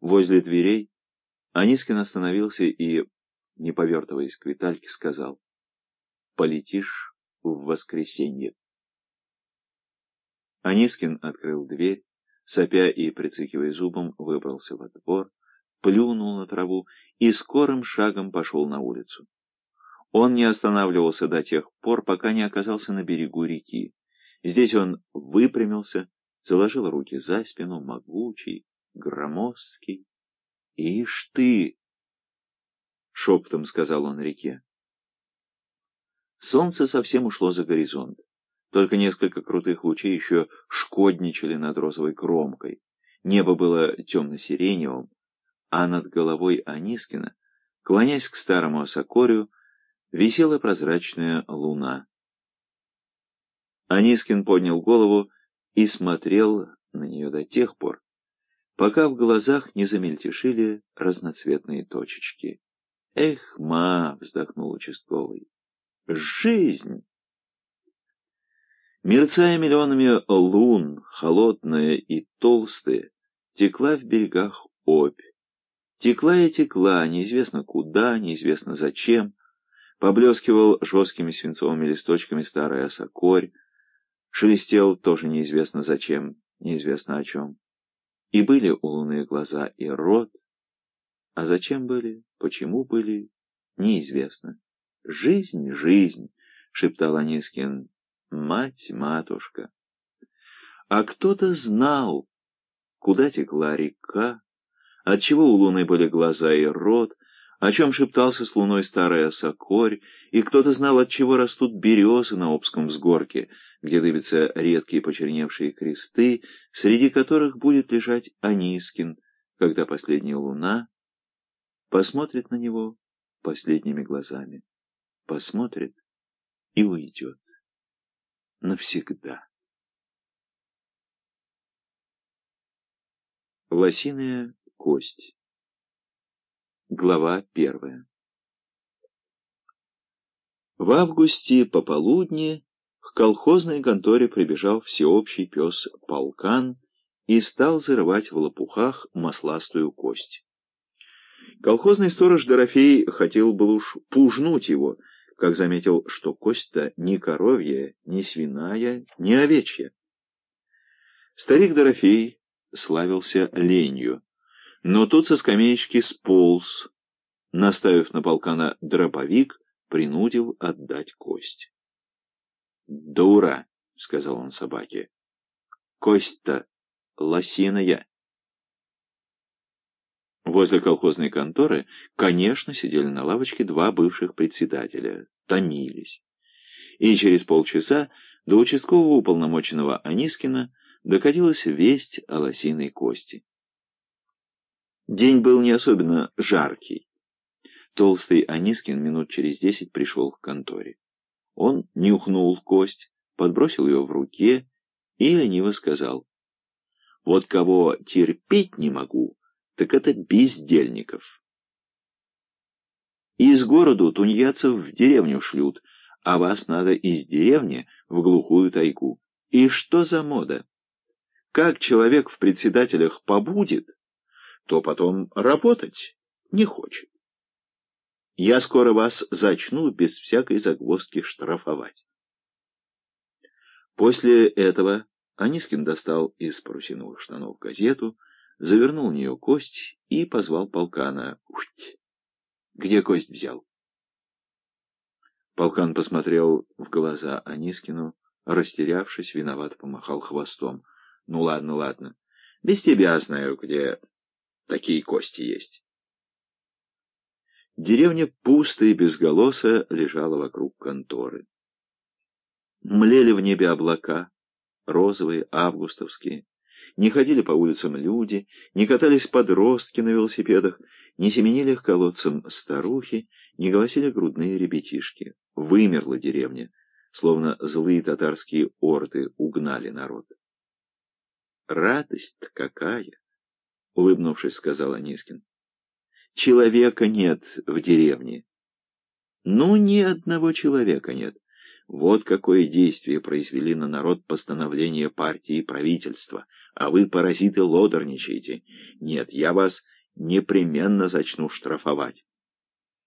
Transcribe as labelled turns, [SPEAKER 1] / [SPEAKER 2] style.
[SPEAKER 1] Возле дверей Анискин остановился и, не повертываясь к Витальке, сказал «Полетишь в воскресенье». Анискин открыл дверь, сопя и прицикивая зубом, выбрался во двор, плюнул на траву и скорым шагом пошел на улицу. Он не останавливался до тех пор, пока не оказался на берегу реки. Здесь он выпрямился, заложил руки за спину, могучий, громоздкий. «Ишь ты!» — шепотом сказал он реке. Солнце совсем ушло за горизонт. Только несколько крутых лучей еще шкодничали над розовой кромкой. Небо было темно-сиреневым, а над головой Анискина, клонясь к старому осокорию, висела прозрачная луна. Анискин поднял голову и смотрел на нее до тех пор, пока в глазах не замельтешили разноцветные точечки. «Эх, ма!» — вздохнул участковый. «Жизнь!» Мерцая миллионами лун, холодная и толстая, текла в берегах Обь. Текла и текла, неизвестно куда, неизвестно зачем. Поблескивал жесткими свинцовыми листочками старый осокорь, шелестел тоже неизвестно зачем, неизвестно о чем. И были у луны глаза и рот, а зачем были, почему были, неизвестно. «Жизнь, жизнь!» — шептал Анискин. «Мать, матушка!» А кто-то знал, куда текла река, отчего у луны были глаза и рот, о чем шептался с луной старый осокорь, и кто-то знал, от чего растут березы на Обском взгорке, где дыбятся редкие почерневшие кресты, среди которых будет лежать Анискин, когда последняя луна посмотрит на него последними глазами, посмотрит и уйдет навсегда. Лосиная кость Глава первая В августе пополудни к колхозной конторе прибежал всеобщий пес Полкан и стал зарывать в лопухах масластую кость. Колхозный сторож Дорофей хотел был уж пужнуть его, как заметил, что кость-то ни коровья, ни свиная, ни овечья. Старик Дорофей славился ленью. Но тут со скамеечки сполз, наставив на полкана дробовик, принудил отдать кость. «Дура!» — сказал он собаке. «Кость-то лосиная!» Возле колхозной конторы, конечно, сидели на лавочке два бывших председателя, томились. И через полчаса до участкового уполномоченного Анискина докатилась весть о лосиной кости. День был не особенно жаркий. Толстый Анискин минут через десять пришел к конторе. Он нюхнул кость, подбросил ее в руке и лениво сказал. «Вот кого терпеть не могу, так это бездельников. Из города тунеядцев в деревню шлют, а вас надо из деревни в глухую тайгу. И что за мода? Как человек в председателях побудет, то потом работать не хочет. Я скоро вас зачну без всякой загвоздки штрафовать. После этого Анискин достал из парусиновых штанов газету, завернул в нее кость и позвал полкана. Уть! Где кость взял? Полкан посмотрел в глаза Анискину, растерявшись, виноват помахал хвостом. Ну ладно, ладно. Без тебя знаю, где Такие кости есть. Деревня пустая и безголосая лежала вокруг конторы. Млели в небе облака, розовые, августовские. Не ходили по улицам люди, не катались подростки на велосипедах, не семенили к колодцам старухи, не голосили грудные ребятишки. Вымерла деревня, словно злые татарские орды угнали народ. Радость какая! улыбнувшись, сказал Анискин. Человека нет в деревне. Ну, ни одного человека нет. Вот какое действие произвели на народ постановления партии и правительства. а вы, паразиты, лодорничаете. Нет, я вас непременно зачну штрафовать.